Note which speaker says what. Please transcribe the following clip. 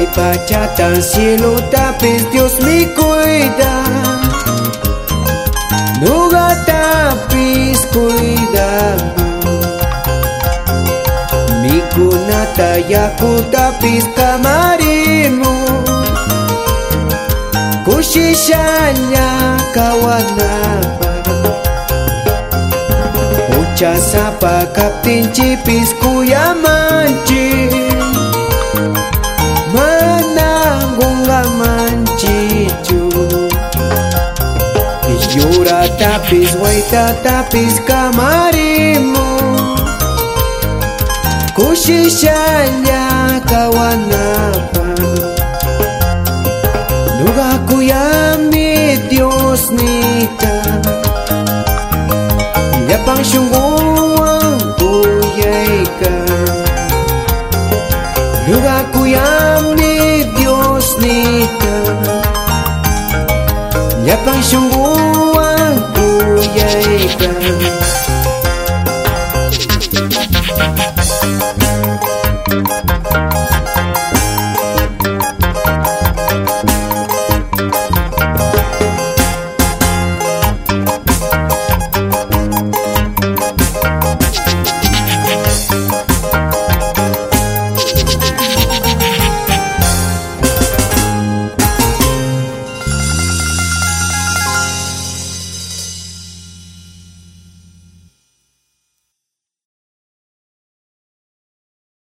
Speaker 1: bachata cielo tapis Dios me cuida. Nuga tapis cuida. Mikunata yaku tapis kamarimu Kushishanya kawanapa Ucha sapa kaptin chipis kuyamanchi Yura tapis waita tapis kamarimu Kushishanya kawanapa Nuga kuyami Dios nita. Yapang syungguang kuyayka Nuga kuyami Dios nita. Yapang syungguang 泪干。